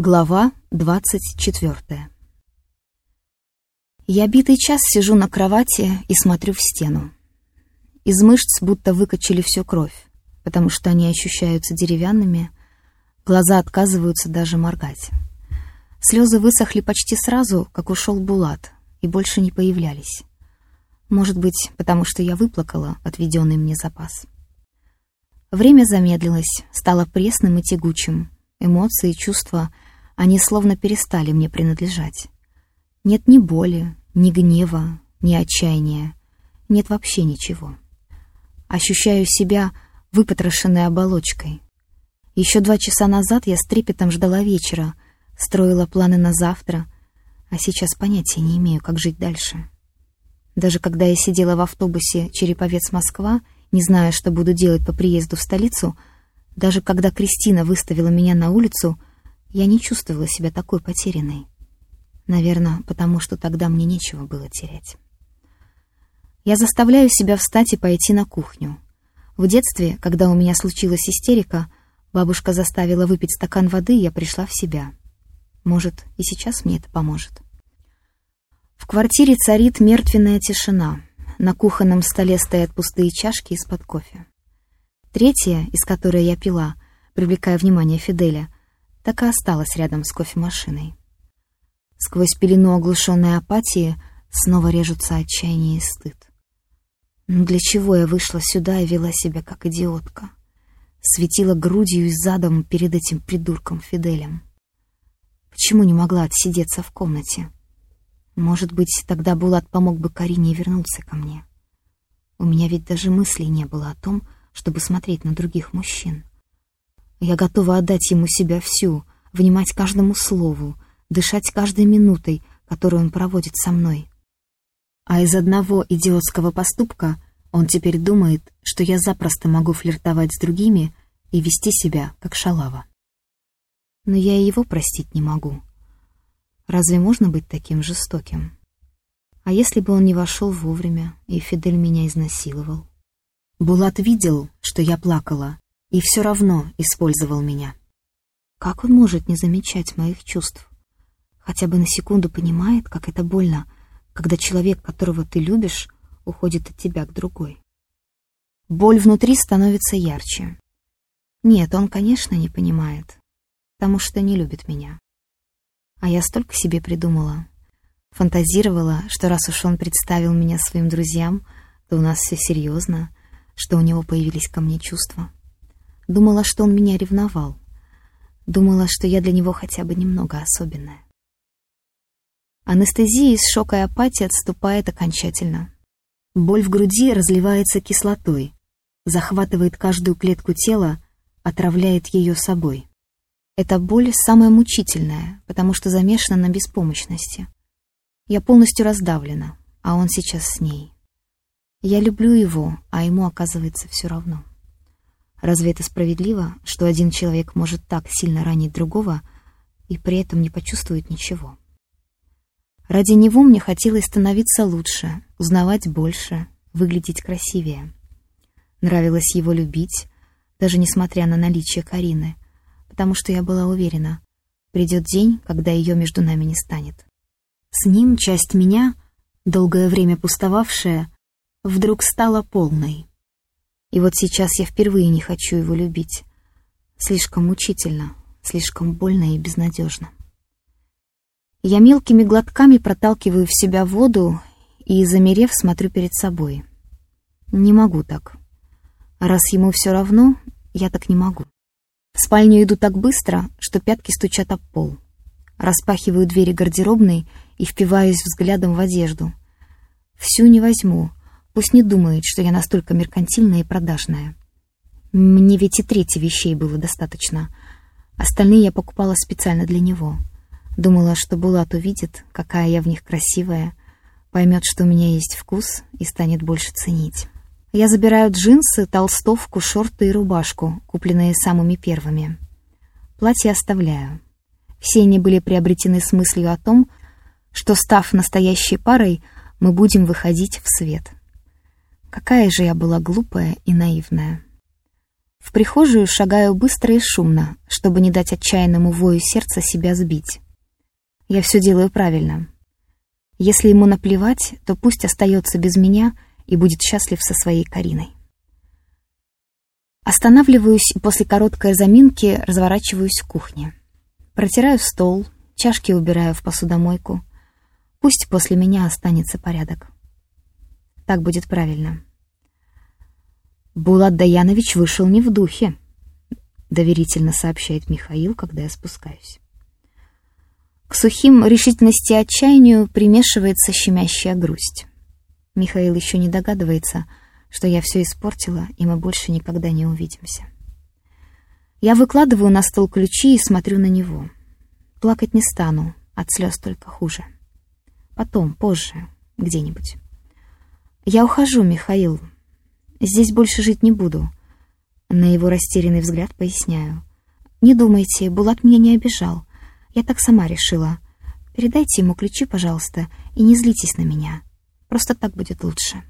Глава двадцать четвертая Я битый час сижу на кровати и смотрю в стену. Из мышц будто выкачали всю кровь, потому что они ощущаются деревянными, глаза отказываются даже моргать. Слезы высохли почти сразу, как ушел Булат, и больше не появлялись. Может быть, потому что я выплакала отведенный мне запас. Время замедлилось, стало пресным и тягучим. Эмоции, чувства — они словно перестали мне принадлежать. Нет ни боли, ни гнева, ни отчаяния. Нет вообще ничего. Ощущаю себя выпотрошенной оболочкой. Еще два часа назад я с трепетом ждала вечера, строила планы на завтра, а сейчас понятия не имею, как жить дальше. Даже когда я сидела в автобусе Череповец-Москва, не зная, что буду делать по приезду в столицу, даже когда Кристина выставила меня на улицу — я не чувствовала себя такой потерянной. Наверное, потому что тогда мне нечего было терять. Я заставляю себя встать и пойти на кухню. В детстве, когда у меня случилась истерика, бабушка заставила выпить стакан воды, и я пришла в себя. Может, и сейчас мне это поможет. В квартире царит мертвенная тишина. На кухонном столе стоят пустые чашки из-под кофе. Третья, из которой я пила, привлекая внимание Фиделя, так и осталась рядом с кофемашиной. Сквозь пелену оглушенной апатии снова режутся отчаяние и стыд. Ну для чего я вышла сюда и вела себя как идиотка? Светила грудью и задом перед этим придурком Фиделем. Почему не могла отсидеться в комнате? Может быть, тогда Булат помог бы Карине вернуться ко мне. У меня ведь даже мыслей не было о том, чтобы смотреть на других мужчин. Я готова отдать ему себя всю, внимать каждому слову, дышать каждой минутой, которую он проводит со мной. А из одного идиотского поступка он теперь думает, что я запросто могу флиртовать с другими и вести себя как шалава. Но я и его простить не могу. Разве можно быть таким жестоким? А если бы он не вошел вовремя, и Фидель меня изнасиловал? Булат видел, что я плакала, и все равно использовал меня. Как он может не замечать моих чувств? Хотя бы на секунду понимает, как это больно, когда человек, которого ты любишь, уходит от тебя к другой. Боль внутри становится ярче. Нет, он, конечно, не понимает, потому что не любит меня. А я столько себе придумала. Фантазировала, что раз уж он представил меня своим друзьям, то у нас все серьезно, что у него появились ко мне чувства. Думала, что он меня ревновал. Думала, что я для него хотя бы немного особенная. Анестезия из шока и апатии отступает окончательно. Боль в груди разливается кислотой, захватывает каждую клетку тела, отравляет ее собой. Эта боль самая мучительная, потому что замешана на беспомощности. Я полностью раздавлена, а он сейчас с ней. Я люблю его, а ему оказывается все равно. Разве это справедливо, что один человек может так сильно ранить другого и при этом не почувствует ничего? Ради него мне хотелось становиться лучше, узнавать больше, выглядеть красивее. Нравилось его любить, даже несмотря на наличие Карины, потому что я была уверена, придет день, когда ее между нами не станет. С ним часть меня, долгое время пустовавшая, вдруг стала полной. И вот сейчас я впервые не хочу его любить. Слишком мучительно, слишком больно и безнадежно. Я мелкими глотками проталкиваю в себя воду и, замерев, смотрю перед собой. Не могу так. Раз ему все равно, я так не могу. В спальню иду так быстро, что пятки стучат об пол. Распахиваю двери гардеробной и впиваюсь взглядом в одежду. Всю не возьму, Пусть не думает, что я настолько меркантильная и продажная. Мне ведь и третьей вещей было достаточно. Остальные я покупала специально для него. Думала, что Булат увидит, какая я в них красивая, поймет, что у меня есть вкус и станет больше ценить. Я забираю джинсы, толстовку, шорты и рубашку, купленные самыми первыми. Платье оставляю. Все они были приобретены с мыслью о том, что, став настоящей парой, мы будем выходить в свет. Какая же я была глупая и наивная. В прихожую шагаю быстро и шумно, чтобы не дать отчаянному вою сердца себя сбить. Я все делаю правильно. Если ему наплевать, то пусть остается без меня и будет счастлив со своей Кариной. Останавливаюсь и после короткой заминки разворачиваюсь в кухне. Протираю стол, чашки убираю в посудомойку. Пусть после меня останется порядок. Так будет правильно. Булат Даянович вышел не в духе, доверительно сообщает Михаил, когда я спускаюсь. К сухим решительности и отчаянию примешивается щемящая грусть. Михаил еще не догадывается, что я все испортила, и мы больше никогда не увидимся. Я выкладываю на стол ключи и смотрю на него. Плакать не стану, от слез только хуже. Потом, позже, где-нибудь. Я ухожу, Михаил. Здесь больше жить не буду. На его растерянный взгляд поясняю. Не думайте, Булат меня не обижал. Я так сама решила. Передайте ему ключи, пожалуйста, и не злитесь на меня. Просто так будет лучше.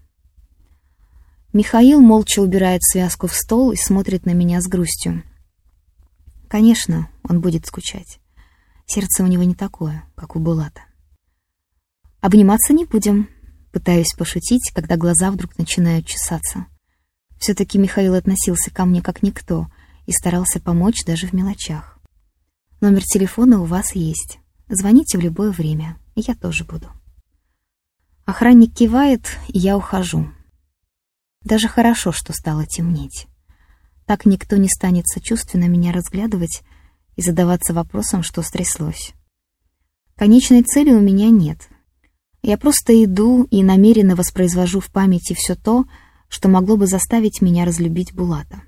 Михаил молча убирает связку в стол и смотрит на меня с грустью. Конечно, он будет скучать. Сердце у него не такое, как у Булата. Обниматься не будем. Пытаюсь пошутить, когда глаза вдруг начинают чесаться. Все-таки Михаил относился ко мне как никто и старался помочь даже в мелочах. Номер телефона у вас есть. Звоните в любое время, я тоже буду. Охранник кивает, и я ухожу. Даже хорошо, что стало темнеть. Так никто не станет сочувственно меня разглядывать и задаваться вопросом, что стряслось. Конечной цели у меня нет. Я просто иду и намеренно воспроизвожу в памяти все то, что могло бы заставить меня разлюбить Булата.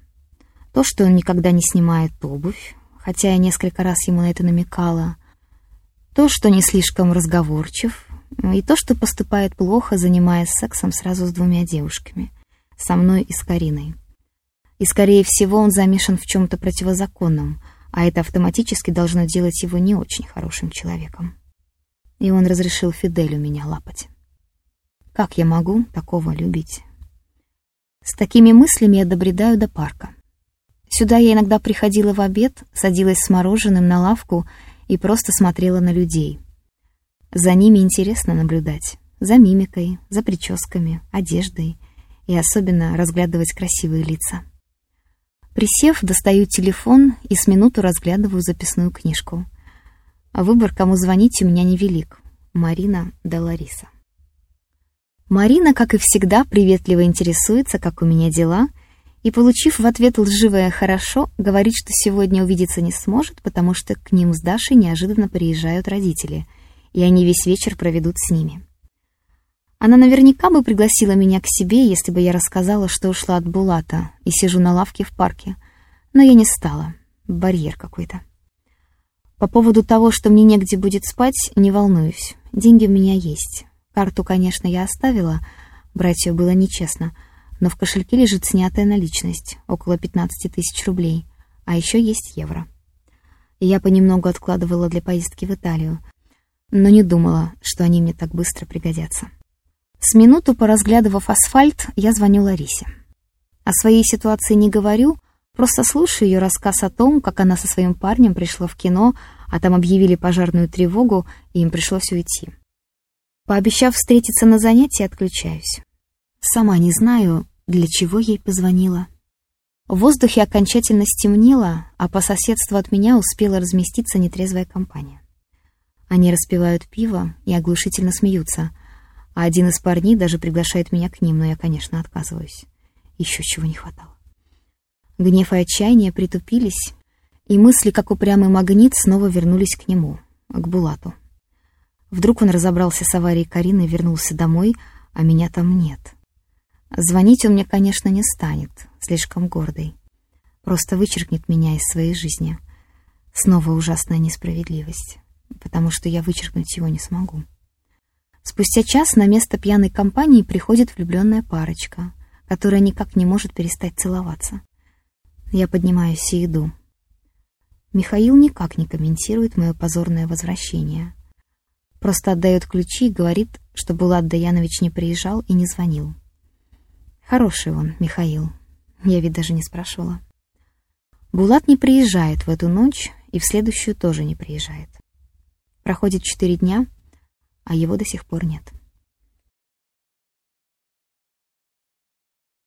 То, что он никогда не снимает обувь, хотя я несколько раз ему на это намекала. То, что не слишком разговорчив, и то, что поступает плохо, занимаясь сексом сразу с двумя девушками, со мной и с Кариной. И, скорее всего, он замешан в чем-то противозаконном, а это автоматически должно делать его не очень хорошим человеком. И он разрешил Фиделю меня лапать. Как я могу такого любить? С такими мыслями я добредаю до парка. Сюда я иногда приходила в обед, садилась с мороженым на лавку и просто смотрела на людей. За ними интересно наблюдать. За мимикой, за прическами, одеждой и особенно разглядывать красивые лица. Присев, достаю телефон и с минуту разглядываю записную книжку. А выбор, кому звонить, у меня невелик. Марина да Лариса. Марина, как и всегда, приветливо интересуется, как у меня дела — и, получив в ответ лживое «хорошо», говорит, что сегодня увидеться не сможет, потому что к ним с Дашей неожиданно приезжают родители, и они весь вечер проведут с ними. Она наверняка бы пригласила меня к себе, если бы я рассказала, что ушла от Булата и сижу на лавке в парке, но я не стала. Барьер какой-то. По поводу того, что мне негде будет спать, не волнуюсь. Деньги у меня есть. Карту, конечно, я оставила, брать ее было нечестно — но в кошельке лежит снятая наличность, около 15 тысяч рублей, а еще есть евро. Я понемногу откладывала для поездки в Италию, но не думала, что они мне так быстро пригодятся. С минуту поразглядывав асфальт, я звоню Ларисе. О своей ситуации не говорю, просто слушаю ее рассказ о том, как она со своим парнем пришла в кино, а там объявили пожарную тревогу, и им пришлось уйти. Пообещав встретиться на занятии, отключаюсь. Сама не знаю, для чего ей позвонила. В воздухе окончательно стемнело, а по соседству от меня успела разместиться нетрезвая компания. Они распивают пиво и оглушительно смеются, а один из парней даже приглашает меня к ним, но я, конечно, отказываюсь. Еще чего не хватало. Гнев и отчаяние притупились, и мысли, как упрямый магнит, снова вернулись к нему, к Булату. Вдруг он разобрался с аварией Карины и вернулся домой, а меня там нет. Звонить он мне, конечно, не станет, слишком гордый. Просто вычеркнет меня из своей жизни. Снова ужасная несправедливость, потому что я вычеркнуть его не смогу. Спустя час на место пьяной компании приходит влюбленная парочка, которая никак не может перестать целоваться. Я поднимаюсь и иду. Михаил никак не комментирует мое позорное возвращение. Просто отдает ключи и говорит, что Булат Даянович не приезжал и не звонил. Хороший он, Михаил. Я ведь даже не спрашивала. Булат не приезжает в эту ночь и в следующую тоже не приезжает. Проходит четыре дня, а его до сих пор нет.